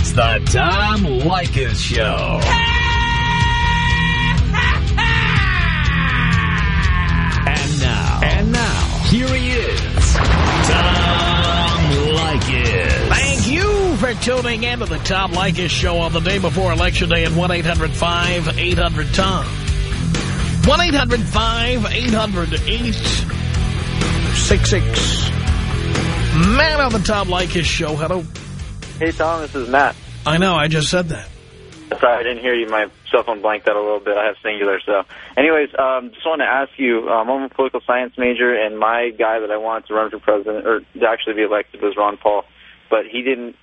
It's the Tom Leykis Show. And now. And now. Here he is. Tom Leykis. Thank you for tuning in to the Tom Leykis Show on the day before Election Day at 1-800-5800-TOM. 1-800-5800-866. Man on the Tom Leykis Show. Hello. Hey, Tom, this is Matt. I know, I just said that. Sorry, I didn't hear you. My cell phone blanked out a little bit. I have Cingular, so. Anyways, um, just want to ask you, um, I'm a political science major, and my guy that I wanted to run for president, or to actually be elected, was Ron Paul. But he didn't,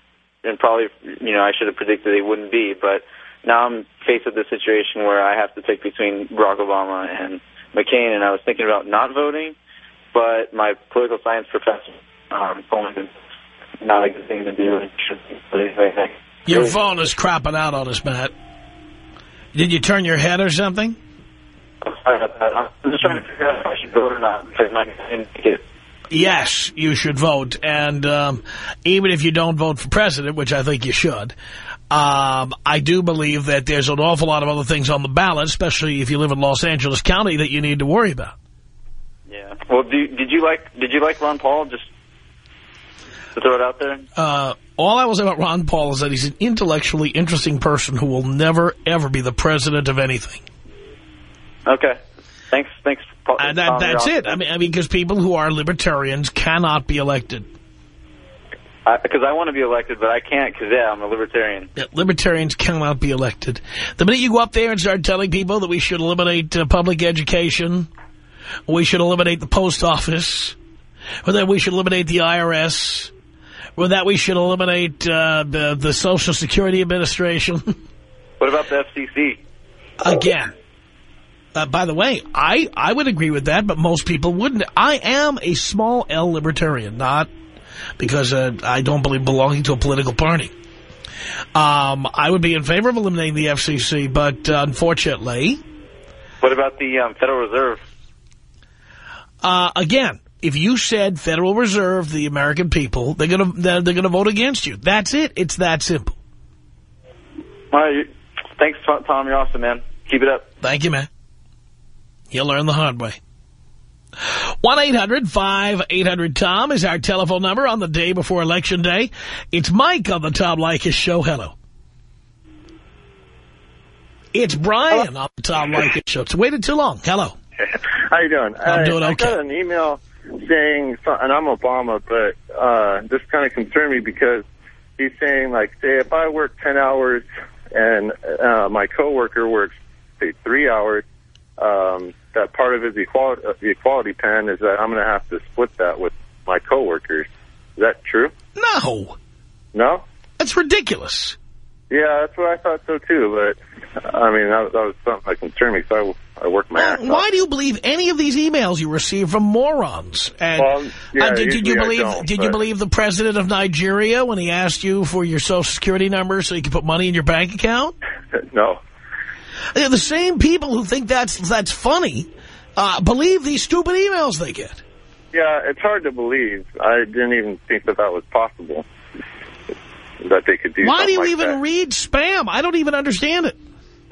and probably, you know, I should have predicted he wouldn't be. But now I'm faced with this situation where I have to pick between Barack Obama and McCain, and I was thinking about not voting, but my political science professor um, told me not a good thing to do. and shouldn't do anything. Your phone is crapping out on us, Matt. Did you turn your head or something? I'm sorry about that. I'm just trying to figure out if I should vote or not because my didn't Yes, you should vote. And um, even if you don't vote for president, which I think you should, um, I do believe that there's an awful lot of other things on the ballot, especially if you live in Los Angeles County, that you need to worry about. Yeah. Well, do, did you like did you like Ron Paul? Just to throw it out there. Uh, all I will say about Ron Paul is that he's an intellectually interesting person who will never, ever be the president of anything. Okay. Thanks. Thanks. Paul, And that, that's it. I mean, I mean, because people who are libertarians cannot be elected. Because I, want to be elected, but I can't because yeah, I'm a libertarian. Yeah, Libertarians cannot be elected. The minute you go up there and start telling people that we should eliminate uh, public education, we should eliminate the post office, or that we should eliminate the IRS, or that we should eliminate uh, the, the Social Security Administration, What about the FCC? again. Uh, by the way, I, I would agree with that, but most people wouldn't. I am a small L libertarian, not because uh, I don't believe belonging to a political party. Um, I would be in favor of eliminating the FCC, but uh, unfortunately, What about the um, Federal Reserve? uh, again, if you said Federal Reserve, the American people, they're gonna they're, they're gonna vote against you. That's it. It's that simple. All right. Thanks, Tom. Tom, You're awesome, man. Keep it up. Thank you, man. You'll learn the hard way. 1-800-5800-TOM is our telephone number on the day before Election Day. It's Mike on the Tom Leykis Show. Hello. It's Brian on the Tom Leykis Show. It's waited too long. Hello. How you doing? I'm I, doing I okay. got an email saying, and I'm Obama, but uh, this kind of concerned me because he's saying, like, say, if I work 10 hours and uh, my coworker works, say, three hours, um, that part of his equality, the equality pen is that I'm going to have to split that with my coworkers. Is that true? No. No? That's ridiculous. Yeah, that's what I thought so too. But I mean, that, that was something that concerned me, so I, I worked my ass. Why do you believe any of these emails you receive from morons? And Well, yeah, uh, did, did you believe did you believe the president of Nigeria when he asked you for your social security number so you could put money in your bank account? no. They're the same people who think that's that's funny uh, believe these stupid emails they get. Yeah, it's hard to believe. I didn't even think that that was possible. That they could do Why do you something even like read spam? I don't even understand it.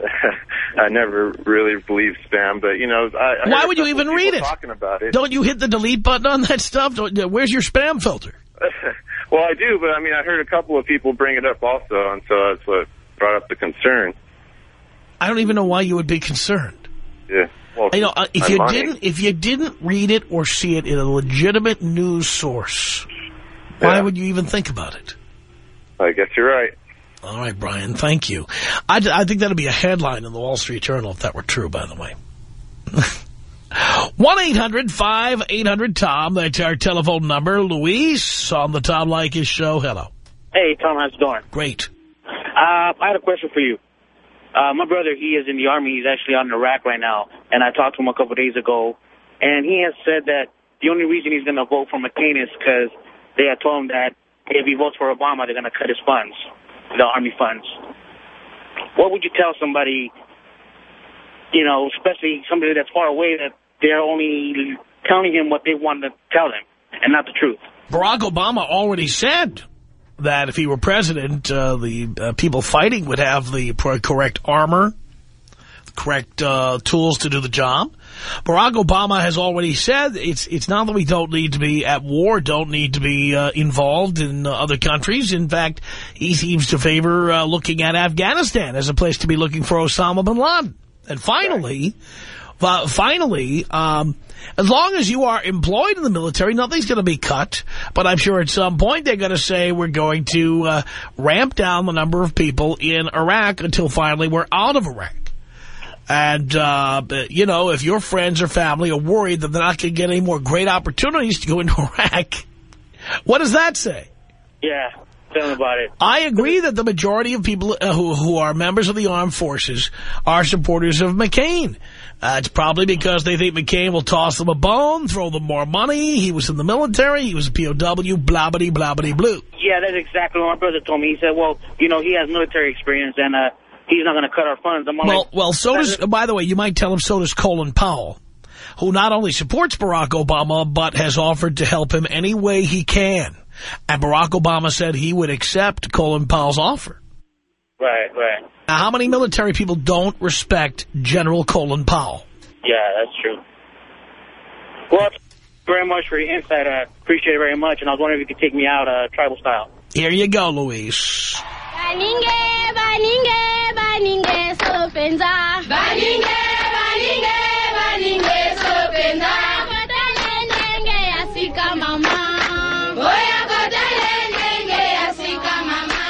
I never really believed spam, but, you know, I, I Why would you even read it? talking about it. Don't you hit the delete button on that stuff? Don't, where's your spam filter? well, I do, but, I mean, I heard a couple of people bring it up also, and so that's what brought up the concern. I don't even know why you would be concerned. Yeah. Well, You know, uh, if you didn't if you didn't read it or see it in a legitimate news source, why Yeah. would you even think about it? I guess you're right. All right, Brian, thank you. I, I think that would be a headline in the Wall Street Journal if that were true, by the way. 1-800-5800-TOM. That's our telephone number. Luis on the Tom Leykis show. Hello. Hey, Tom, how's it going? Great. Uh, I had a question for you. Uh, my brother, he is in the Army. He's actually out in Iraq right now. And I talked to him a couple of days ago. And he has said that the only reason he's going to vote for McCain is because they had told him that if he votes for Obama, they're going to cut his funds, the Army funds. What would you tell somebody, you know, especially somebody that's far away, that they're only telling him what they want to tell him and not the truth? Barack Obama already said that if he were president, uh, the uh, people fighting would have the correct armor, the correct uh, tools to do the job. Barack Obama has already said it's it's not that we don't need to be at war, don't need to be uh, involved in uh, other countries. In fact, he seems to favor uh, looking at Afghanistan as a place to be looking for Osama bin Laden. And finally, right. finally, um, as long as you are employed in the military, nothing's going to be cut. But I'm sure at some point they're going to say we're going to uh, ramp down the number of people in Iraq until finally we're out of Iraq. And, uh, you know, if your friends or family are worried that they're not going to get any more great opportunities to go into Iraq, what does that say? Yeah, tell me about it. I agree that the majority of people uh, who, who are members of the armed forces are supporters of McCain. Uh, it's probably because they think McCain will toss them a bone, throw them more money. He was in the military. He was a POW, blobbity, blobbity, blue. Yeah, that's exactly what my brother told me. He said, well, you know, he has military experience, and uh, he's not going to cut our funds. I'm well, like, well, so does, by the way, you might tell him so does Colin Powell, who not only supports Barack Obama, but has offered to help him any way he can. And Barack Obama said he would accept Colin Powell's offer. Right, right. Now, how many military people don't respect General Colin Powell? Yeah, that's true. Well, very much for your insight. I appreciate it very much. And I was wondering if you could take me out uh, tribal style. Here you go, Luis. Baninge, baninge, baninge, sopenza. Baninge, baninge, baninge, sopenza.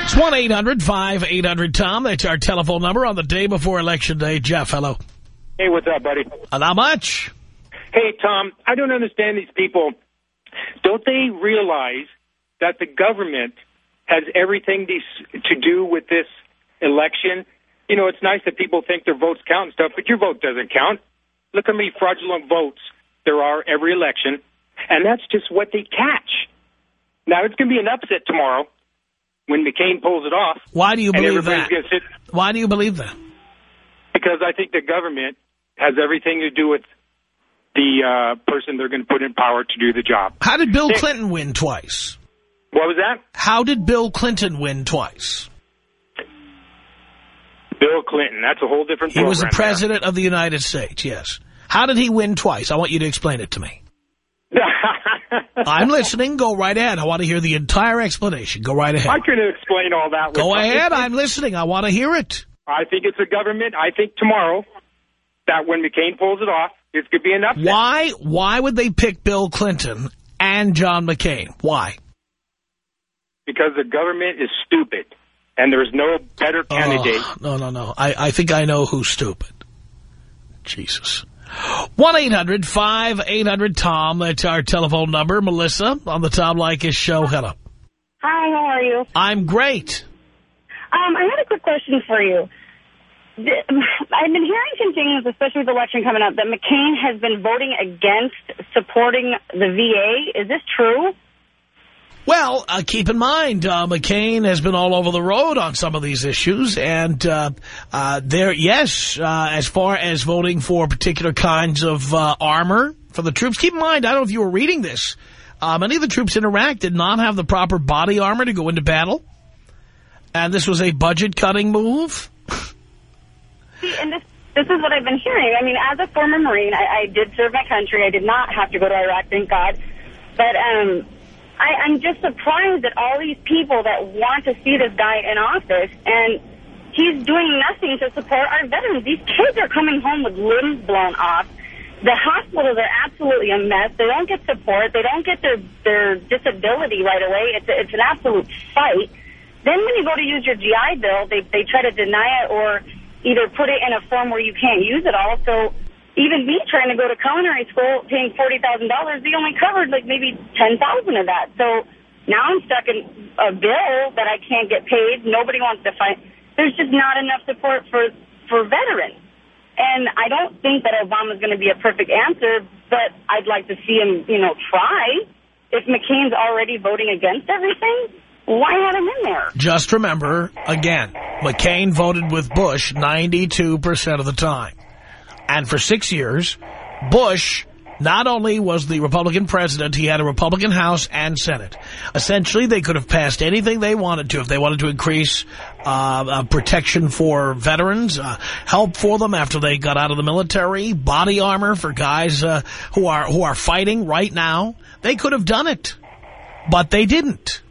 It's 1-800-5800-TOM. That's our telephone number on the day before Election Day. Jeff, hello. Hey, what's up, buddy? Not much. Hey, Tom, I don't understand these people. Don't they realize that the government has everything to do with this election? You know, it's nice that people think their votes count and stuff, but your vote doesn't count. Look how many fraudulent votes there are every election, and that's just what they catch. Now, it's going to be an upset tomorrow when McCain pulls it off. Why do you believe that? Why do you believe that? Because I think the government has everything to do with the uh, person they're going to put in power to do the job. How did Bill Clinton win twice? What was that? How did Bill Clinton win twice? Bill Clinton. That's a whole different He was the president there. of the United States, yes. How did he win twice? I want you to explain it to me. I'm listening. Go right ahead. I want to hear the entire explanation. Go right ahead. I couldn't explain all that. Go ahead. I'm listening. I want to hear it. I think it's a government. I think tomorrow that when McCain pulls it off, it's going to be enough. Why, why would they pick Bill Clinton and John McCain? Why? Because the government is stupid, and there's no better oh, candidate. Oh, no, no, no. I, I think I know who's stupid. Jesus. 1-800-5800-TOM. That's our telephone number. Melissa on the Tom Leykis show. Hello. Hi, how are you? I'm great. Um, I had a quick question for you. I've been hearing some things, especially with the election coming up, that McCain has been voting against supporting the VA. Is this true? Well, uh, keep in mind, uh, McCain has been all over the road on some of these issues, and uh, uh there, yes, uh, as far as voting for particular kinds of uh, armor for the troops. Keep in mind, I don't know if you were reading this, many of the troops in Iraq did not have the proper body armor to go into battle, and this was a budget-cutting move. See, and this this is what I've been hearing. I mean, as a former Marine, I, I did serve my country. I did not have to go to Iraq, thank God. But um, I, I'm just surprised at all these people that want to see this guy in office, and he's doing nothing to support our veterans. These kids are coming home with limbs blown off. The hospitals are absolutely a mess. They don't get support. They don't get their, their disability right away. It's, a, it's an absolute fight. Then when you go to use your GI Bill, they, they try to deny it or either put it in a form where you can't use it all. So even me trying to go to culinary school, paying $40,000, they only covered like maybe 10000 of that. So now I'm stuck in a bill that I can't get paid. Nobody wants to fight. There's just not enough support for, for veterans. And I don't think that Obama's going to be a perfect answer, but I'd like to see him, you know, try. If McCain's already voting against everything, why have him in there? Just remember, again, McCain voted with Bush 92% of the time. And for six years, Bush Not only was the Republican president, he had a Republican House and Senate. Essentially, they could have passed anything they wanted to. If they wanted to increase uh, uh, protection for veterans, uh, help for them after they got out of the military, body armor for guys uh, who are who are fighting right now, they could have done it. But they didn't.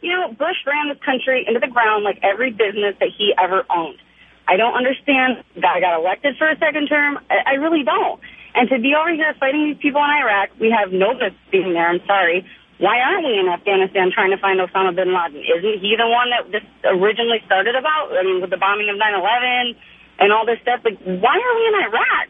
You know, Bush ran this country into the ground like every business that he ever owned. I don't understand. that I got elected for a second term. I, I really don't. And to be over here fighting these people in Iraq, we have no business being there. I'm sorry. Why aren't we in Afghanistan trying to find Osama bin Laden? Isn't he the one that this originally started about? I mean, with the bombing of 9/11 and all this stuff. Like, why are we in Iraq?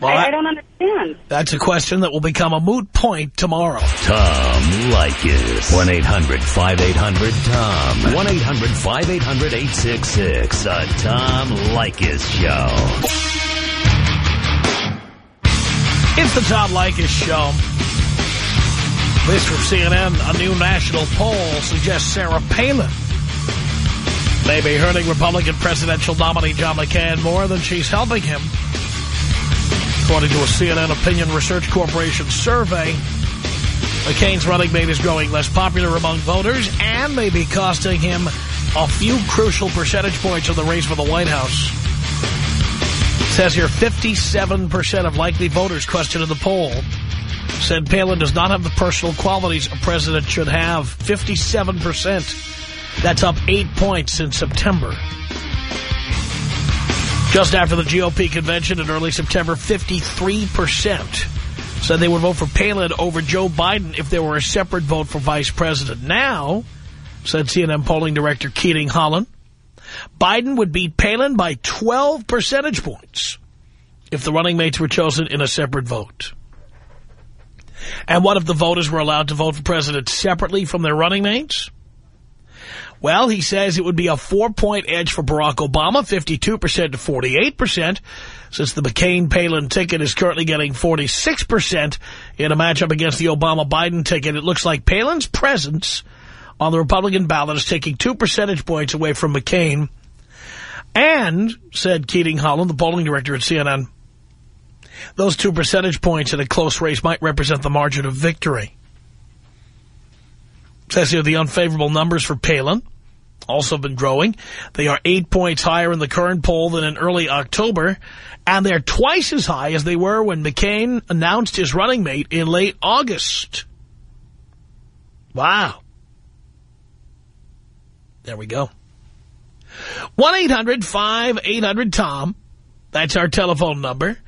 Well, I, I- I don't understand. That's a question that will become a moot point tomorrow. Tom Leykis. 1-800-5800-TOM. 1-800-5800-866. The Tom Leykis Show. It's the Tom Leykis Show. This from CNN, a new national poll suggests Sarah Palin may be hurting Republican presidential nominee John McCain more than she's helping him. According to a CNN Opinion Research Corporation survey, McCain's running mate is growing less popular among voters and may be costing him a few crucial percentage points in the race for the White House. It says here 57% of likely voters questioned in the poll said Palin does not have the personal qualities a president should have. 57%. That's up eight points in September. Just after the GOP convention in early September, 53% said they would vote for Palin over Joe Biden if there were a separate vote for vice president. Now, said CNN polling director Keating Holland, Biden would beat Palin by 12 percentage points if the running mates were chosen in a separate vote. And what if the voters were allowed to vote for president separately from their running mates? Well, he says it would be a four-point edge for Barack Obama, 52% to 48%, since the McCain-Palin ticket is currently getting 46% in a matchup against the Obama-Biden ticket. It looks like Palin's presence on the Republican ballot is taking two percentage points away from McCain. And, said Keating Holland, the polling director at CNN, those two percentage points in a close race might represent the margin of victory. Says here the unfavorable numbers for Palin also been growing. They are eight points higher in the current poll than in early October, and they're twice as high as they were when McCain announced his running mate in late August. Wow. There we go. 1-800-5800-TOM. That's our telephone number.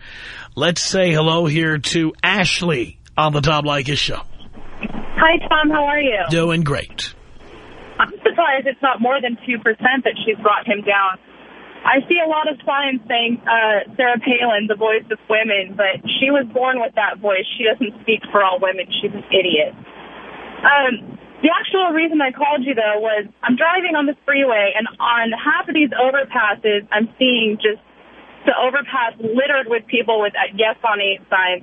Let's say hello here to Ashley on the Tom Leykis show. Hi, Tom. How are you? Doing great. I'm surprised it's not more than 2% that she's brought him down. I see a lot of signs saying uh, Sarah Palin, the voice of women, but she was born with that voice. She doesn't speak for all women. She's an idiot. Um, the actual reason I called you, though, was I'm driving on the freeway, and on half of these overpasses, I'm seeing just the overpass littered with people with uh, yes on eight signs,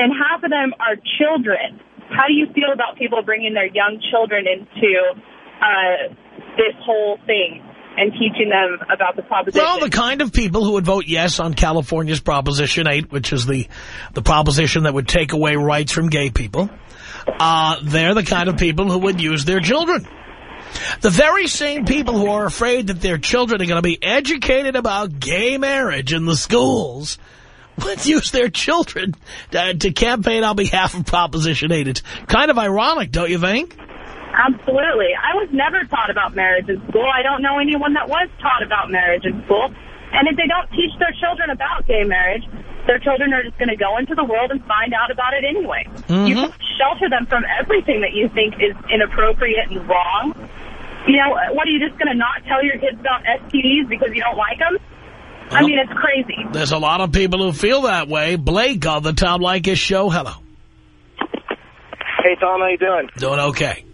and half of them are children. How do you feel about people bringing their young children into uh, this whole thing and teaching them about the proposition? Well, the kind of people who would vote yes on California's Proposition 8, which is the, the proposition that would take away rights from gay people, uh, they're the kind of people who would use their children. The very same people who are afraid that their children are going to be educated about gay marriage in the schools would use their children to, to campaign on behalf of Proposition 8. It's kind of ironic, don't you think? Absolutely. I was never taught about marriage in school. I don't know anyone that was taught about marriage in school. And if they don't teach their children about gay marriage, their children are just going to go into the world and find out about it anyway. You mm-hmm. can shelter them from everything that you think is inappropriate and wrong. You know, what are you just going to not tell your kids about STDs because you don't like them? I mean, it's crazy. There's a lot of people who feel that way. Blake on the Tom Leykis show. Hello. Hey, Tom, how you doing? Doing okay.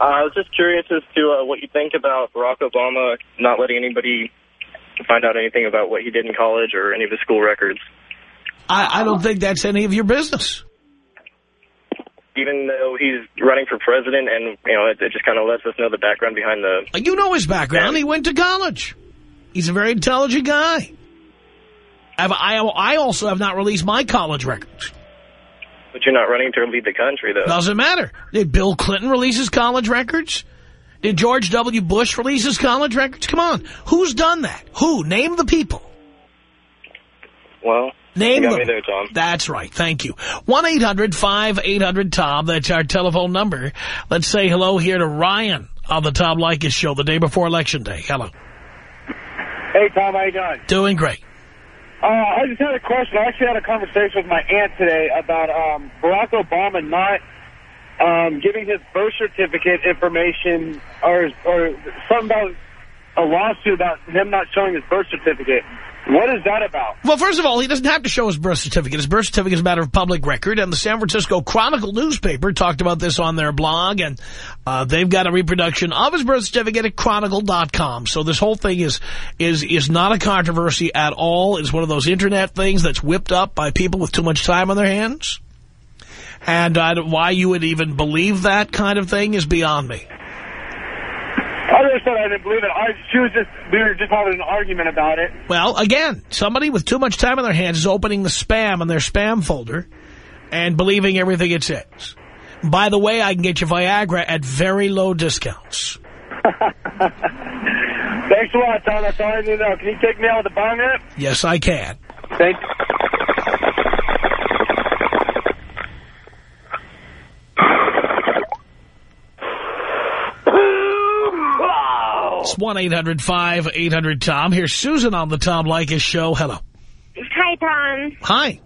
Uh, I was just curious as to uh, what you think about Barack Obama not letting anybody find out anything about what he did in college or any of his school records, I, I don't think that's any of your business. even though he's running for president and, you know, it, it just kind of lets us know the background behind the... You know his background. He went to college. He's a very intelligent guy. I've, I, I also have not released my college records. But you're not running to lead the country, though. Doesn't matter. Did Bill Clinton release his college records? Did George W. Bush release his college records? Come on. Who's done that? Who? Name the people. Well, Name you got them. me there, Tom. That's right. Thank you. 1-800-5800-TOM. That's our telephone number. Let's say hello here to Ryan on the Tom Leykis show the day before Election Day. Hello. Hey, Tom, how you doing? Doing great. Uh, I just had a question. I actually had a conversation with my aunt today about um, Barack Obama not um, giving his birth certificate information or or something about a lawsuit about him not showing his birth certificate. What is that about? Well, first of all, he doesn't have to show his birth certificate. His birth certificate is a matter of public record, and the San Francisco Chronicle newspaper talked about this on their blog, and uh, they've got a reproduction of his birth certificate at Chronicle.com. So this whole thing is is is not a controversy at all. It's one of those Internet things that's whipped up by people with too much time on their hands. And uh, why you would even believe that kind of thing is beyond me. Just said I didn't believe it. I, she was just, we were just having an argument about it. Well, again, somebody with too much time on their hands is opening the spam in their spam folder and believing everything it says. By the way, I can get you Viagra at very low discounts. Thanks a lot, Tom. That's all I need to know. Can you take me out with the bong rip? Yes, I can. Thank It's 1-800-5800-TOM. Here's Susan on the Tom Leykis show. Hello. Hi, Tom. Hi.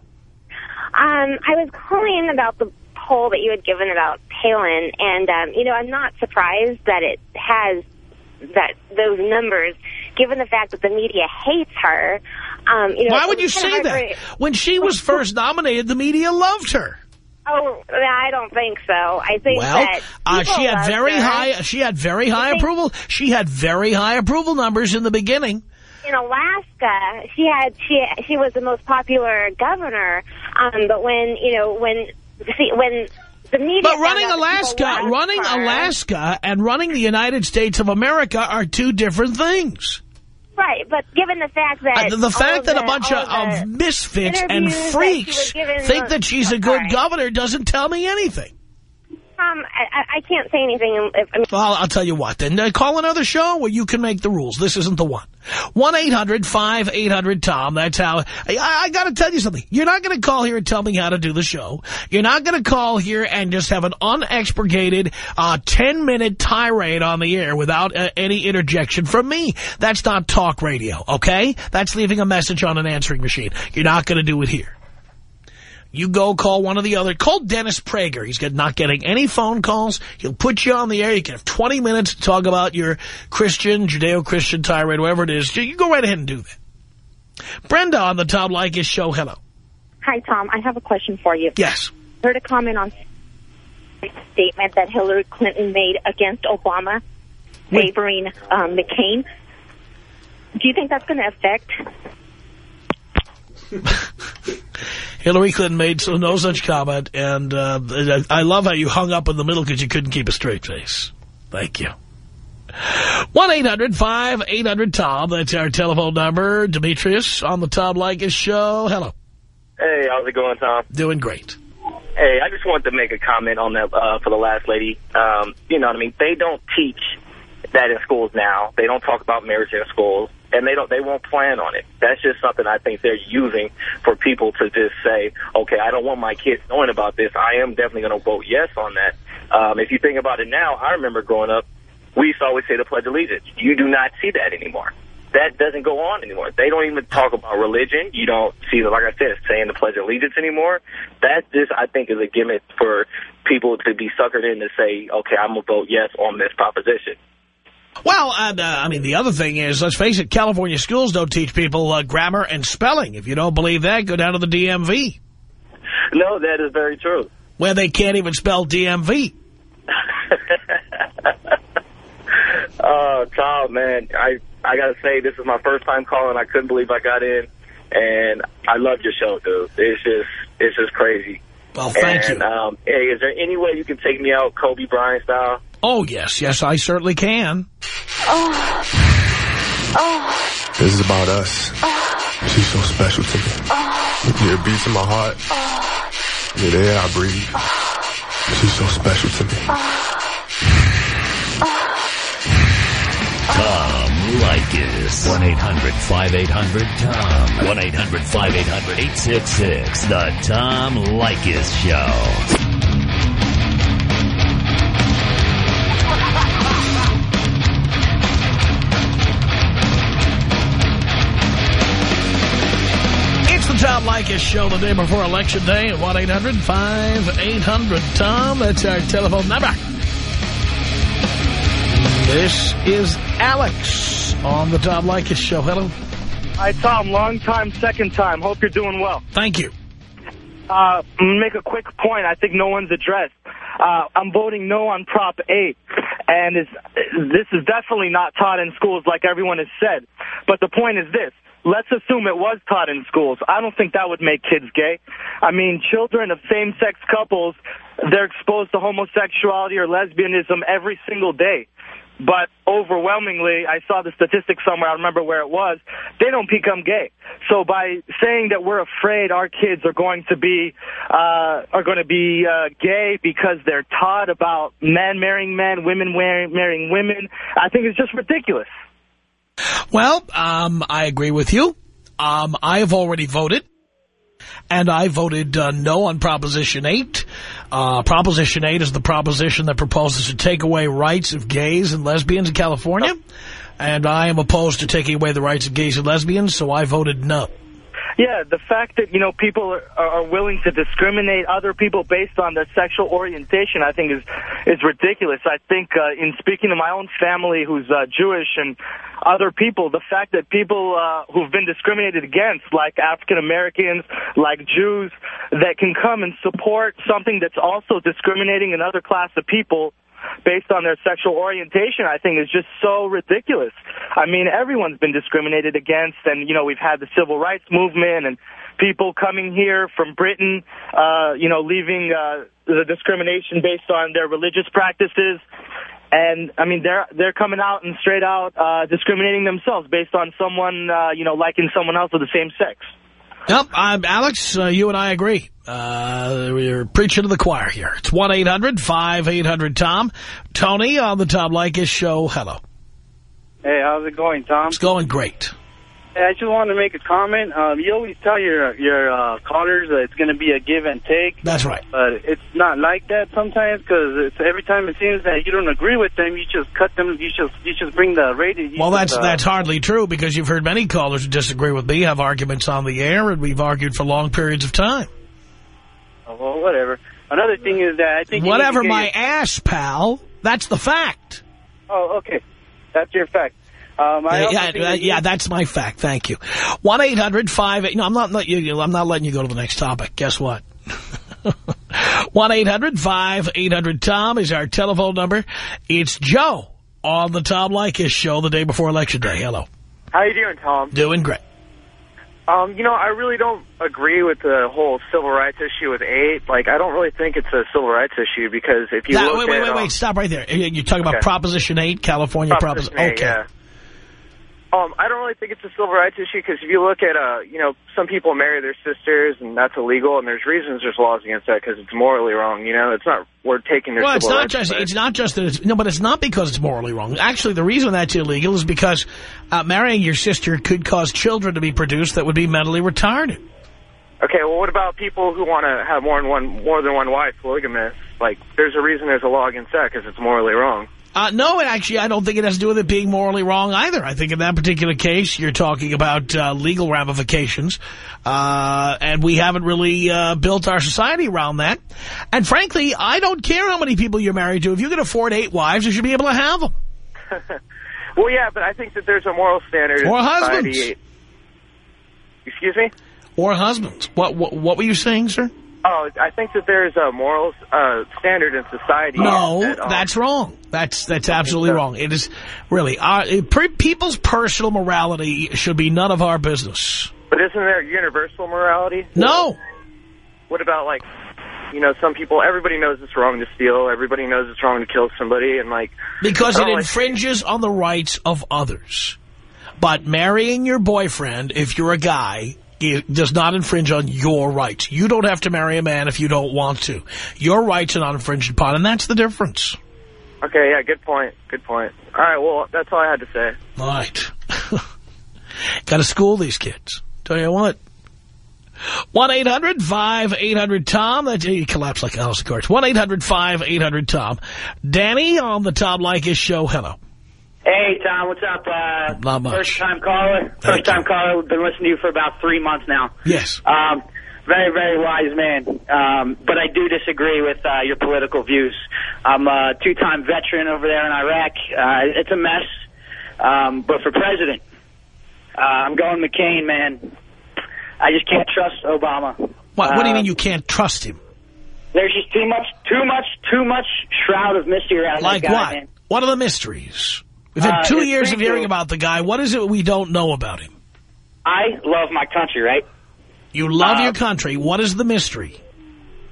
Um, I was calling about the poll that you had given about Palin, and, um, you know, I'm not surprised that it has that those numbers, given the fact that the media hates her. Um, you know, Why would you say that? When she was first nominated, the media loved her. Oh, I don't think so. I think Well, that uh, she had very her. high. She had very high approval. She had very high approval numbers in the beginning. in Alaska, she had she she was the most popular governor. Um, but when you know when see when the media But running Alaska, running her- Alaska, and running the United States of America are two different things. Right? But given the fact that Uh, the fact that the, a bunch of, of misfits and that freaks think that she's a good governor doesn't tell me anything. Um, I, I- can't say anything. I mean, Well, I'll tell you what, then uh, call another show where you can make the rules. This isn't the one. 1-800-5800-TOM. That's how... I, I got to tell you something. You're not going to call here and tell me how to do the show. You're not going to call here and just have an unexpurgated 10-minute tirade on the air without uh, any interjection from me. That's not talk radio, okay? That's leaving a message on an answering machine. You're not going to do it here. You go call one of the other. Call Dennis Prager. He's got not getting any phone calls. He'll put you on the air. You can have 20 minutes to talk about your Christian, Judeo-Christian tirade, whatever it is. You go right ahead and do that. Brenda on the Tom Leykis show. Hello. Hi, Tom. I have a question for you. Yes. I Heard a comment on a statement that Hillary Clinton made against Obama, favoring um, McCain. Do you think that's going to affect? Hillary Clinton made so no such comment, and uh, I love how you hung up in the middle because you couldn't keep a straight face. Thank you. 1-800-5800-TOM. That's our telephone number. Demetrius on the Tom Leykis show. Hello. Hey, how's it going, Tom? Doing great. Hey, I just wanted to make a comment on that uh, for the last lady. Um, you know what I mean? They don't teach that in schools now. They don't talk about marriage in schools, and they don't. They won't plan on it. That's just something I think they're using for people to just say, okay, I don't want my kids knowing about this. I am definitely going to vote yes on that. Um, if you think about it now, I remember growing up, we used to always say the Pledge of Allegiance. You do not see that anymore. That doesn't go on anymore. They don't even talk about religion. You don't see, like I said, saying the Pledge of Allegiance anymore. That just, I think, is a gimmick for people to be suckered in to say, okay, I'm going to vote yes on this proposition. Well, uh, I mean, the other thing is, let's face it, California schools don't teach people uh, grammar and spelling. If you don't believe that, go down to the DMV, No, that is very true. where they can't even spell DMV. Oh, Tom, man, I I gotta say this is my first time calling. I couldn't believe I got in, and I love your show, dude. It's just it's just crazy. Well, thank and, you. Um, hey, is there any way you can take me out Kobe Bryant style? Oh, yes, yes, I certainly can. oh, oh, This is about us. Oh. She's so special to me. Oh. Yeah, it beats in my heart. Oh. Yeah, the air I breathe. She's so special to me. Oh. Tom Leykis. 1-800-5800-TOM. 1-800-5800-866. The Tom Leykis Show. The Show the day before Election Day at 1-800-5800-TOM. That's our telephone number. This is Alex on the Tom Leykis Show. Hello. Hi, Tom. Long time, second time. Hope you're doing well. Thank you. Uh, make a quick point I think no one's addressed. Uh, I'm voting no on Prop 8, and this is definitely not taught in schools like everyone has said. But the point is this. Let's assume it was taught in schools. I don't think that would make kids gay. I mean, children of same-sex couples, they're exposed to homosexuality or lesbianism every single day. But overwhelmingly, I saw the statistics somewhere, I remember where it was, they don't become gay. So by saying that we're afraid our kids are going to be, uh, are going to be, uh, gay because they're taught about men marrying men, women marrying women, I think it's just ridiculous. Well, um, I agree with you. Um, I have already voted. And I voted uh, no on Proposition 8. Uh, Proposition 8 is the proposition that proposes to take away rights of gays and lesbians in California. And I am opposed to taking away the rights of gays and lesbians, so I voted no. Yeah, the fact that, you know, people are, are willing to discriminate other people based on their sexual orientation, I think is is ridiculous. I think uh, in speaking to my own family who's uh, Jewish and other people, the fact that people uh, who've been discriminated against, like African Americans, like Jews, that can come and support something that's also discriminating another class of people based on their sexual orientation, I think is just so ridiculous. I mean, everyone's been discriminated against, and, you know, we've had the civil rights movement and people coming here from Britain, uh, you know, leaving uh, the discrimination based on their religious practices. And, I mean, they're they're coming out and straight out uh, discriminating themselves based on someone, uh, you know, liking someone else of the same sex. Yep, I'm Alex, uh, you and I agree. Uh, we're preaching to the choir here. It's 1-800-5800-TOM. Tony on the Tom Leykis show. Hello. Hey, how's it going, Tom? It's going great. I just wanted to make a comment. Um, you always tell your your uh, callers that it's going to be a give and take. That's right. But it's not like that sometimes because every time it seems that you don't agree with them, you just cut them. You just you just bring the radio. Well, that's uh, that's hardly true because you've heard many callers who disagree with me have arguments on the air, and we've argued for long periods of time. oh, well, whatever. Another thing is that I think you need to Whatever my your- ass, pal. That's the fact. Oh, okay, that's your fact. Um, I yeah, that yeah, that's my fact. Thank you. One eight hundred five eight. No, I'm not letting you. I'm not letting you go to the next topic. Guess what? One eight hundred five eight hundred Tom is our telephone number. It's Joe on the Tom Leykis show the day before election day. Hello, How you doing, Tom? doing great. Um, you know, I really don't agree with the whole civil rights issue with eight. Like, I don't really think it's a civil rights issue because if you Now, look wait, wait, at wait, um, wait. Stop right there. You- You're talking about Okay. Proposition Eight, California Proposition Proposition. eight, Okay. yeah. Um, I don't really think it's a civil rights issue because if you look at, uh, you know, some people marry their sisters and that's illegal, and there's reasons there's laws against that because it's morally wrong. You know, it's not we're taking their Well, it's not just it's not just that it's no, but it's not because it's morally wrong. Actually, the reason that's illegal is because uh, marrying your sister could cause children to be produced that would be mentally retarded. Okay, well, what about people who want to have more than one more than one wife, polygamous? Like, there's a reason there's a law against that because it's morally wrong. Uh, no, and actually, I don't think it has to do with it being morally wrong either. I think in that particular case, you're talking about uh, legal ramifications, uh, and we haven't really uh, built our society around that. And frankly, I don't care how many people you're married to. If you can afford eight wives, you should be able to have them. Well, yeah, but I think that there's a moral standard Or husbands. Excuse me? Or husbands. What, what, what were you saying, sir? Oh, I think that there's a moral uh, standard in society. No, that, um, that's wrong. That's that's absolutely wrong. It is really our it, people's personal morality should be none of our business. But isn't there universal morality? No. What about, like, you know, some people, everybody knows it's wrong to steal. Everybody knows it's wrong to kill somebody. And, like... Because it don't like- infringes on the rights of others. But marrying your boyfriend, if you're a guy, it does not infringe on your rights. You don't have to marry a man if you don't want to. Your rights are not infringed upon, and that's the difference. Okay, yeah, good point. Good point. All right, well, that's all I had to say. All right. Got to school these kids. Tell you what. 1-800-5800-TOM. That he collapsed like a house of cards. 1-800-5800-TOM. Danny on the Tom Leykis show. Hello. Hey, Tom, what's up? Uh, Not much. First time caller. First time caller. We've been listening to you for about three months now. Yes. Um, very, very wise man. Um, but I do disagree with uh, your political views. I'm a two-time veteran over there in Iraq. Uh, it's a mess. Um, but for president, uh, I'm going McCain, man. I just can't trust Obama. What, what do you mean you can't trust him? There's just too much, too much, too much shroud of mystery around Like that guy, what? man. What are the mysteries? We've had Uh, two his years of hearing about the guy. What is it we don't know about him? I love my country, right? You love Uh, your country. What is the mystery?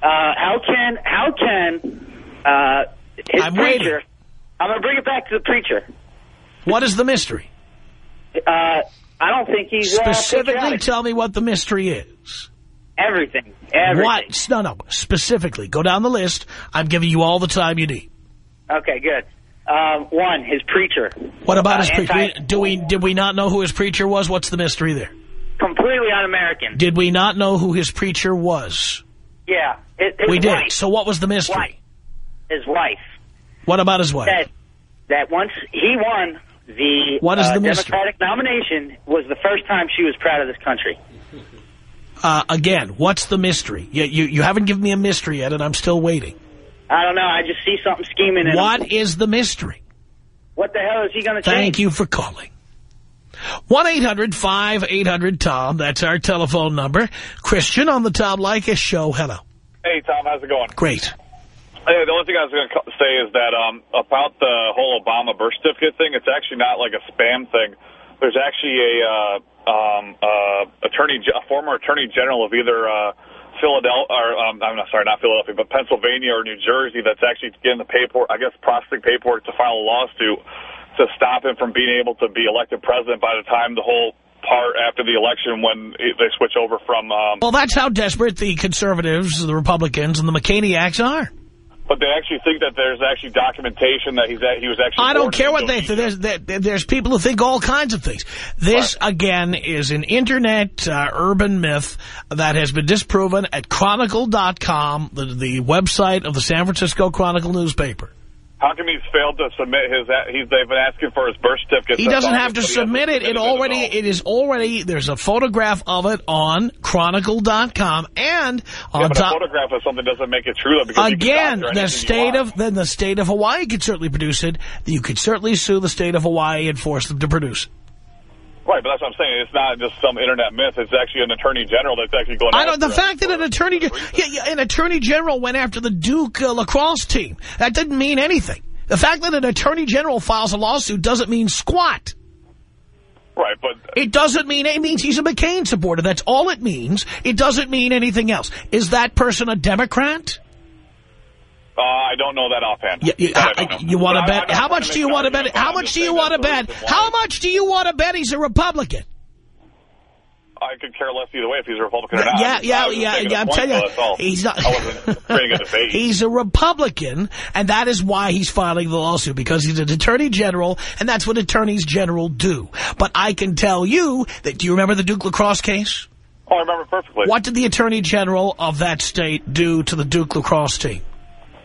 Uh, how can how can uh, his I'm preacher? waiting. I'm gonna bring it back to the preacher. What is the mystery? Uh, I don't think he's uh, Specifically tell me what the mystery is. everything. Everything. What? No, no. Specifically. Go down the list. I'm giving you all the time you need. Okay, good. Um, one, his preacher. What about Uh, his preacher? Do we, did we not know who his preacher was? What's the mystery there? Completely un-American. Did we not know who his preacher was? Yeah, his, his we did. wife. So what was the mystery? Wife. His wife. What about his wife? Said that once he won the, What is uh, the mystery? Democratic nomination was the first time she was proud of this country. Uh, again, what's the mystery? You, you, you haven't given me a mystery yet, and I'm still waiting. I don't know. I just see something scheming in him. What is the mystery? What the hell is he going to change? Thank you for calling. 1-800-5800-TOM. That's our telephone number. Christian on the Tom Leykis show. Hello. Hey, Tom, how's it going? Great. Hey, the only thing I was going to say is that um, about the whole Obama birth certificate thing, it's actually not like a spam thing. There's actually a uh, um, uh, attorney, a former attorney general of either uh, Philadelphia, or um, I'm not sorry, not Philadelphia, but Pennsylvania or New Jersey that's actually getting the paperwork, I guess, processing paperwork to file a lawsuit to stop him from being able to be elected president by the time the whole part after the election when they switch over from. Um, Well, that's how desperate the conservatives, the Republicans, and the McCainiacs are. But they actually think that there's actually documentation that he's at, he was actually. I don't care what they think. There's, there, there's people who think all kinds of things. This, again, is an internet uh, urban myth that has been disproven at Chronicle.com, the, the website of the San Francisco Chronicle newspaper. How come he's failed to submit his? He's they've been asking for his birth certificate. He doesn't have to but he hasn't submit it. It already, it is already, there's a photograph of it on Chronicle.com and Yeah, on but a photograph of something doesn't make it true though. Because Again, the state of then the state of Hawaii could certainly produce it. You could certainly sue the state of Hawaii and force them to produce it. Right, but that's what I'm saying. It's not just some internet myth. It's actually an attorney general that's actually going. On. I don't. The fact that an attorney, yeah, yeah, an attorney general went after the Duke uh, lacrosse team that didn't mean anything. The fact that an attorney general files a lawsuit doesn't mean squat. Right, but It doesn't mean it means he's a McCain supporter. That's all it means. It doesn't mean anything else. Is that person a Democrat? Uh, I don't know that offhand. You, you, I you want to bet? How much do you want to bet? How much do you want to bet? the reason why. How much do you want to bet he's a Republican? I could care less either way if he's a Republican or not. Yeah, yeah, yeah, yeah. I'm telling you, though, that's all. he's not. I wasn't creating a. He's a Republican, and that is why he's filing the lawsuit, because he's an attorney general, and that's what attorneys general do. But I can tell you that, do you remember the Duke lacrosse case? Oh, I remember perfectly. What did the attorney general of that state do to the Duke lacrosse team?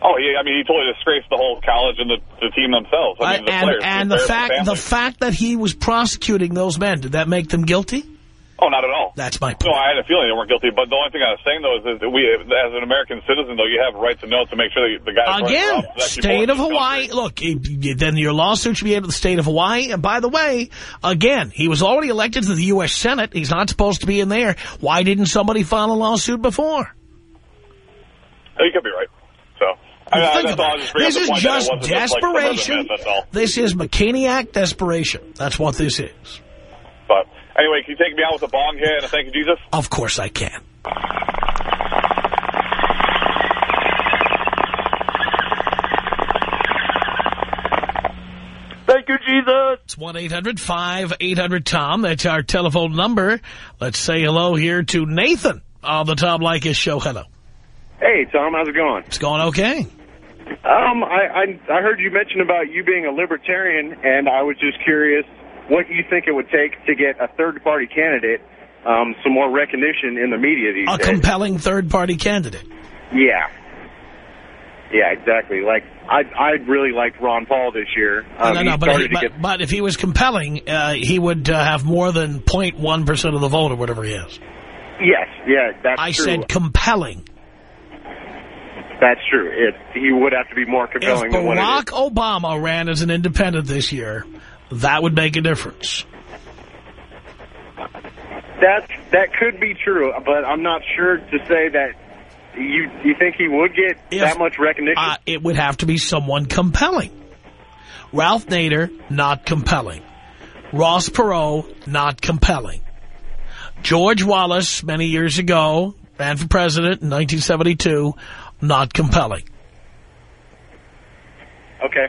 Oh, yeah. I mean, he totally disgraced the whole college and the, the team themselves. I mean, the and players, and the players fact the fact that he was prosecuting those men, did that make them guilty? Oh, not at all. That's my point. No, I had a feeling they weren't guilty. But the only thing I was saying, though, is that we, as an American citizen, though, you have a right to know to make sure that the guy Again, for office is actually state of Hawaii. Look, then your lawsuit should be able to the state of Hawaii. And by the way, again, he was already elected to the U.S. Senate. He's not supposed to be in there. Why didn't somebody file a lawsuit before? You could be right. So, I mean, Think about it. was just bringing This is the point that it just wasn't just like desperation. myth, that's all. This is McCainiac desperation. That's what this is. But anyway, can you take me out with a bong here and a thank you, Jesus? Of course I can. Thank you, Jesus. It's 1-800-5800-TOM. That's our telephone number. Let's say hello here to Nathan on the Tom Leykis show. Hello. Hey, Tom, how's it going? It's going okay. Um, I, I I heard you mention about you being a libertarian, and I was just curious what you think it would take to get a third-party candidate um, some more recognition in the media these A days. compelling third-party candidate. Yeah. Yeah, exactly. Like, I I really liked Ron Paul this year. Um, no, no, he but, he- but, get, but if he was compelling, uh, he would uh, have more than 0.1% of the vote or whatever he is. yes, yeah, that's I true. said compelling. That's true. It, he would have to be more If compelling than what it is. Barack Obama ran as an independent this year, that would make a difference. That that could be true, but I'm not sure to say that you you think he would get that much recognition. Uh, it would have to be someone compelling. Ralph Nader, not compelling. Ross Perot, not compelling. George Wallace, many years ago, ran for president in 1972, not compelling. okay.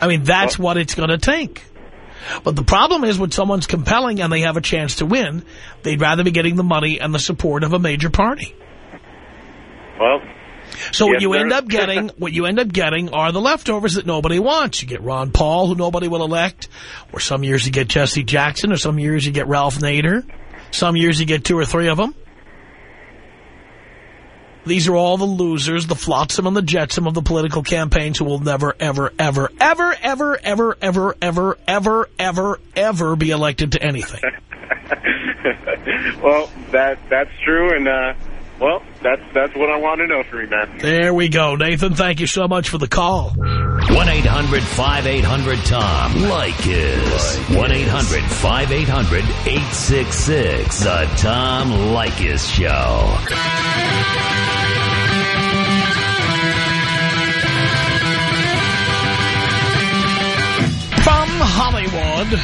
I mean, that's what it's going to take. But the problem is when someone's compelling and they have a chance to win, they'd rather be getting the money and the support of a major party. Well, So what you end up getting, what you end up getting are the leftovers that nobody wants. You get Ron Paul, who nobody will elect, or some years you get Jesse Jackson, or some years you get Ralph Nader. Some years you get two or three of them. These are all the losers, the flotsam and the jetsam of the political campaigns who will never, ever, ever, ever, ever, ever, ever, ever, ever, ever, ever be elected to anything. well, that that's true, and uh, well, that's that's what I want to know from you, man. There we go. Nathan, thank you so much for the call. 1-800-5800-TOM. Leykis. 1-800-5800-866. The Tom Leykis Show. From Hollywood,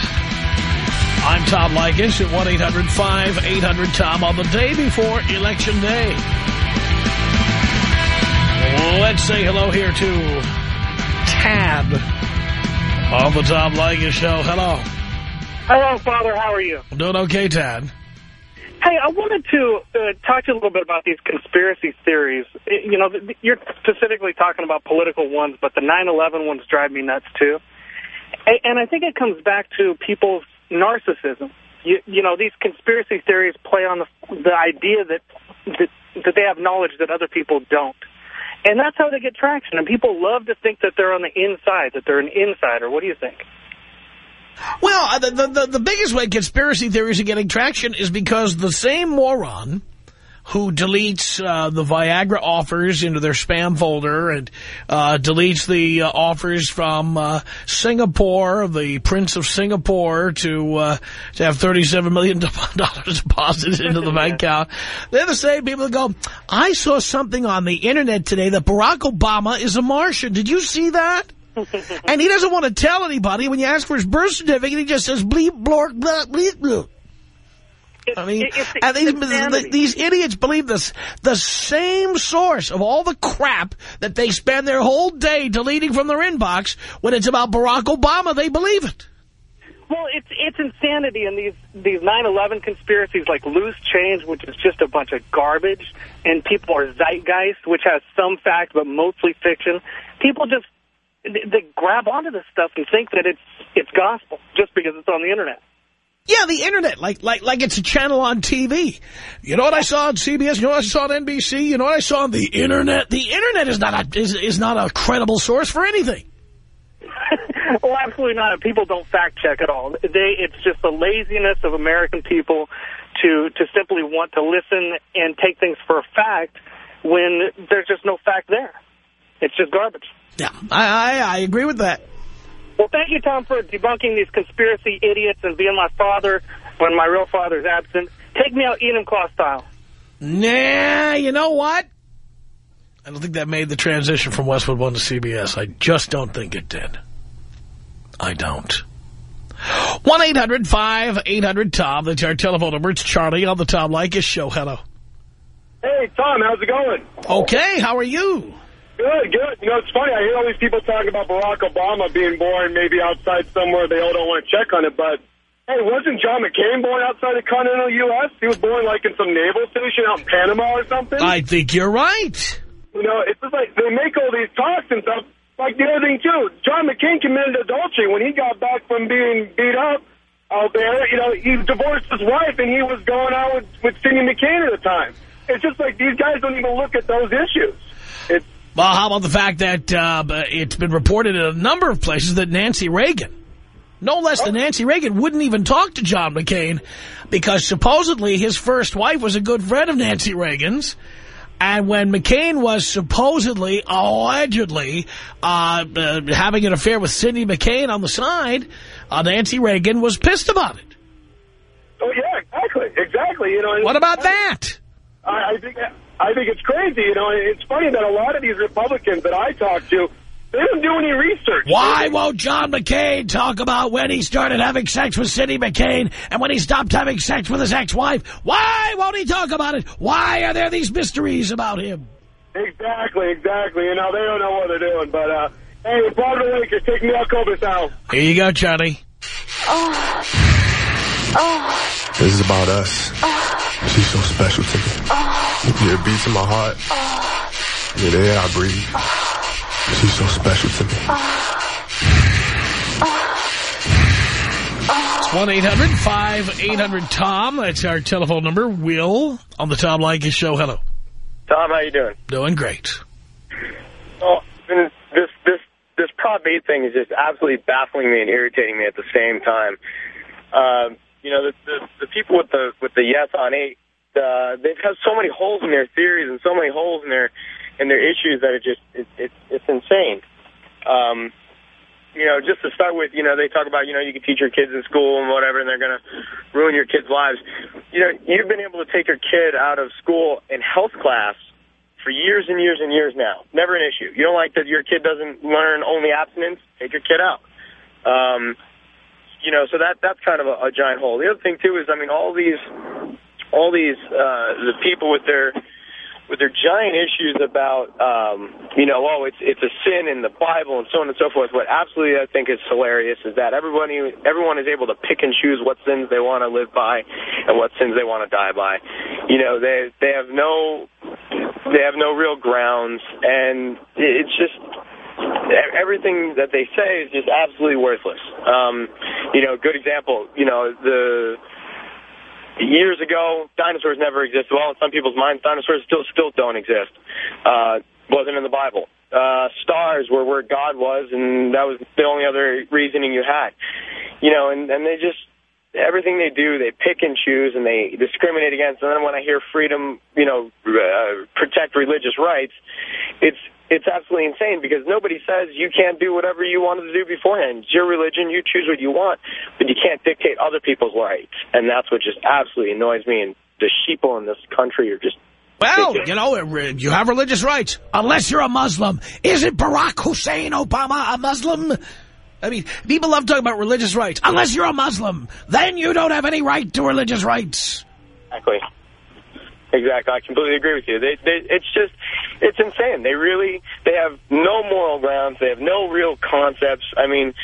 I'm Tom Leykis at 1-800-5800-TOM on the day before Election Day. Let's say hello here to Tad on the Tom Leykis Show. Hello. Hello, Father. How are you? I'm doing okay, Tad. Hey, I wanted to uh, talk to you a little bit about these conspiracy theories. You know, you're specifically talking about political ones, but the 9/11 ones drive me nuts too. And I think it comes back to people's narcissism. You, you know, these conspiracy theories play on the the idea that, that that they have knowledge that other people don't. And that's how they get traction. And people love to think that they're on the inside, that they're an insider. What do you think? Well, uh, the, the, the biggest way conspiracy theories are getting traction is because the same moron who deletes uh, the Viagra offers into their spam folder and uh, deletes the uh, offers from uh, Singapore, the Prince of Singapore, to uh, to have $37 million dollars deposited into the bank account. They're the same people that go, I saw something on the Internet today that Barack Obama is a Martian. Did you see that? and he doesn't want to tell anybody. When you ask for his birth certificate, he just says bleep, blork, blah, bleep, bleep. I mean, and these, these idiots believe this. The same source of all the crap that they spend their whole day deleting from their inbox, when it's about Barack Obama, they believe it. Well, it's it's insanity, and these these 9/11 conspiracies, like loose change, which is just a bunch of garbage, and people are zeitgeist, which has some fact but mostly fiction. People just they grab onto this stuff and think that it's it's gospel just because it's on the internet. Yeah, the internet, like like like it's a channel on TV. You know what I saw on CBS? You know what I saw on NBC? You know what I saw on the internet? The internet is not a is, is not a credible source for anything. well, absolutely not. People don't fact check at all. They it's just the laziness of American people to to simply want to listen and take things for a fact when there's just no fact there. It's just garbage. Yeah, I I, I agree with that. Well, thank you, Tom, for debunking these conspiracy idiots and being my father when my real father's absent. Take me out Enumclaw style. Nah, you know what? I don't think that made the transition from Westwood 1 to CBS. I just don't think it did. I don't. 1-800-5800-TOM. That's our telephone number. It's Charlie on the Tom Leykis Show. Hello. Hey, Tom, how's it going? Okay, how are you? Good, good. You know, it's funny. I hear all these people talking about Barack Obama being born maybe outside somewhere they all don't want to check on it, but hey, wasn't John McCain born outside the continental U.S.? He was born like in some naval station out in Panama or something. I think you're right. You know, it's just like they make all these talks and stuff. Like the other thing, too, John McCain committed adultery when he got back from being beat up out there. You know, he divorced his wife and he was going out with, with Cindy McCain at the time. It's just like these guys don't even look at those issues. It's Well, how about the fact that uh, it's been reported in a number of places that Nancy Reagan, no less than Nancy Reagan, wouldn't even talk to John McCain because supposedly his first wife was a good friend of Nancy Reagan's. And when McCain was supposedly, allegedly, uh, uh, having an affair with Cindy McCain on the side, uh, Nancy Reagan was pissed about it. Oh yeah, exactly, exactly. You know, What about that? I, I think I think it's crazy. You know, it's funny that a lot of these Republicans that I talk to, they don't do any research. Why won't John McCain talk about when he started having sex with Cindy McCain and when he stopped having sex with his ex-wife? Why won't he talk about it? Why are there these mysteries about him? Exactly, exactly. You know, they don't know what they're doing. But uh, hey, part of the Lakers, take me out Cobra Town. Here you go, Johnny. Oh. Oh. This is about us. She's so special to me. Yeah, it beats in my heart. Yeah, the air I breathe. She's so special to me. It's 1-800-5800-TOM. That's our telephone number. Will on the Tom Leykis Show. Hello. Tom, how you doing? Doing great. Oh, and this this this Prop 8 thing is just absolutely baffling me and irritating me at the same time. Um, you know, the, the the people with the with the yes on 8, uh, they've had so many holes in their theories and so many holes in their in their issues that it just it, it, it's insane. Um, you know, just to start with, you know, they talk about, you know, you can teach your kids in school and whatever, and they're going to ruin your kids' lives. You know, you've been able to take your kid out of school in health class for years and years and years now. Never an issue. You don't like that your kid doesn't learn only abstinence? Take your kid out. Um, you know, so that that's kind of a, a giant hole. The other thing too is, I mean, all these, all these, uh, the people with their with their giant issues about, um, you know, oh, it's it's a sin in the Bible and so on and so forth. What absolutely I think is hilarious is that everybody, everyone is able to pick and choose what sins they want to live by and what sins they want to die by. You know, they they have no they have no real grounds, and it's just everything that they say is just absolutely worthless. Um, you know, good example. You know, the years ago, dinosaurs never existed. Well, in some people's minds, dinosaurs still still don't exist. Uh, wasn't in the Bible. Uh, stars were where God was, and that was the only other reasoning you had. You know, and, and they just, everything they do, they pick and choose, and they discriminate against. And then when I hear freedom, you know, uh, protect religious rights, it's it's absolutely insane because nobody says you can't do whatever you wanted to do beforehand. It's your religion. You choose what you want, but you can't dictate other people's rights. And that's what just absolutely annoys me. And the sheeple in this country are just Well, you know, you have religious rights, unless you're a Muslim. Isn't Barack Hussein Obama a Muslim? I mean, people love talking about religious rights. Unless you're a Muslim, then you don't have any right to religious rights. Exactly. Exactly. I completely agree with you. They, they, it's just, it's insane. They really, they have no moral grounds. They have no real concepts. I mean,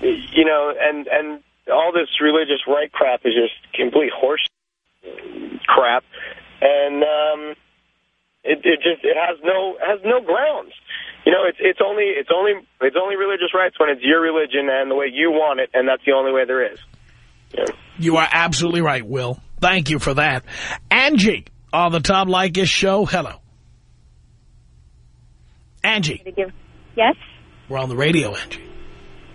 you know, and, and all this religious right crap is just complete horse crap. And, um, it, it just, it has no, has no grounds. You know, it's, it's only, it's only, it's only religious rights when it's your religion and the way you want it, and that's the only way there is. Yeah. You are absolutely right, Will. Thank you for that. Angie on the Tom Leykis show. Hello. Angie. Yes? We're on the radio, Angie.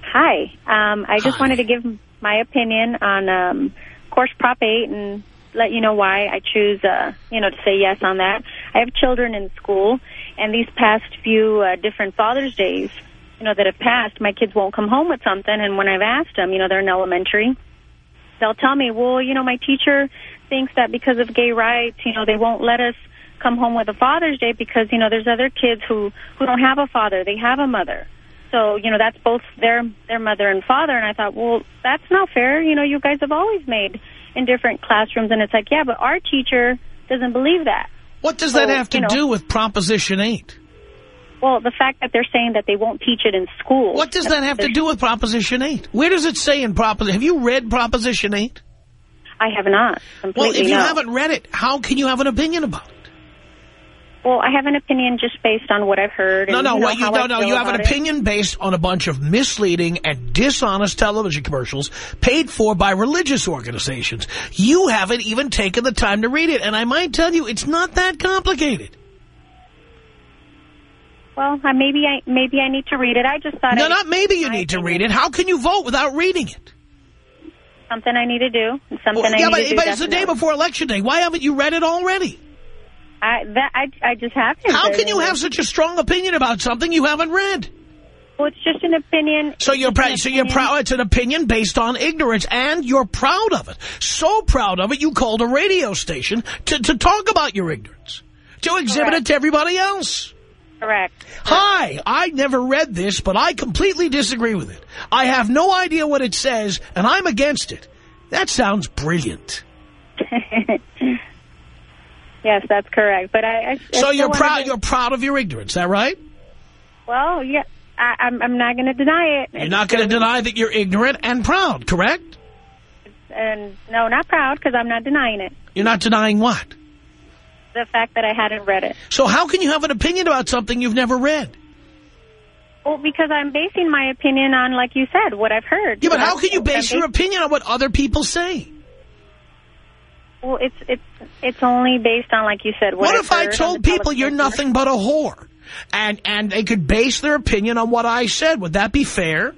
Hi. Um, I just wanted to give my opinion on, um, course, Prop 8 and let you know why I choose, uh, you know, to say yes on that. I have children in school, and these past few uh, different Father's Days, you know, that have passed, my kids won't come home with something, and when I've asked them, you know, they're in elementary, they'll tell me, well, you know, my teacher thinks that because of gay rights, you know, they won't let us come home with a Father's Day because, you know, there's other kids who, who don't have a father. They have a mother. So, you know, that's both their their mother and father. And I thought, well, that's not fair. You know, you guys have always made in different classrooms. And it's like, yeah, but our teacher doesn't believe that. What does that have to you know, do with Proposition 8? Well, the fact that they're saying that they won't teach it in school. What does that have to do with Proposition 8? Where does it say in Proposition... Have you read Proposition 8? I have not. Well, if you no. haven't read it, how can you have an opinion about it? Well, I have an opinion just based on what I've heard. No, and, no, what you, no, no. You have an about it. opinion based on a bunch of misleading and dishonest television commercials paid for by religious organizations. You haven't even taken the time to read it, and I might tell you it's not that complicated. Well, uh, maybe I maybe I need to read it. I just thought No, I, not maybe you need to read it. How can you vote without reading it? Something I need to do. Something I yeah, need but, to do. but it's the day before Election Day. Why haven't you read it already? I that I I just haven't. How can you have such a strong opinion about something you haven't read? Well, it's just an opinion. So you're proud. So you're proud. It's an opinion based on ignorance, and you're proud of it. So proud of it, you called a radio station to to talk about your ignorance, to exhibit it to everybody else. Correct. Hi, I never read this, but I completely disagree with it. I have no idea what it says, and I'm against it. That sounds brilliant. yes, that's correct. But I. I So you're proud. You're proud of your ignorance. Is that right? Well, yeah. I, I'm I'm not going to deny it. You're not going to deny that you're ignorant and proud, correct? And no, not proud because I'm not denying it. You're not denying what? The fact that I hadn't read it. So how can you have an opinion about something you've never read? Well, because I'm basing my opinion on, like you said, what I've heard. Yeah, but how can you base your opinion on what other people say? Well, it's it's it's only based on, like you said, what, What if I told people you're nothing but a whore? And and they could base their opinion on what I said. Would that be fair?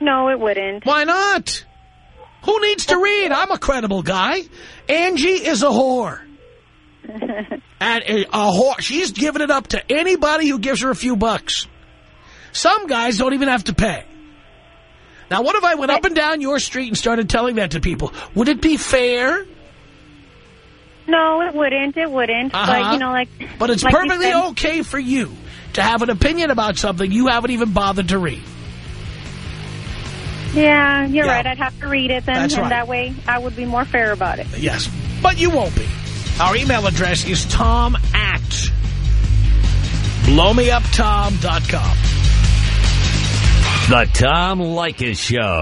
No, it wouldn't. Why not? Who needs to read? I'm a credible guy. Angie is a whore. And a a whore, she's giving it up to anybody who gives her a few bucks. Some guys don't even have to pay. Now, what if I went up and down your street and started telling that to people? Would it be fair? No, it wouldn't. It wouldn't. Uh-huh. But you know, like. But it's like perfectly okay for you to have an opinion about something you haven't even bothered to read. Yeah, you're Yeah. right. I'd have to read it then, That's and right. that way I would be more fair about it. Yes, but you won't be. Our email address is tom at blowmeuptom.com. The Tom Leykis Show.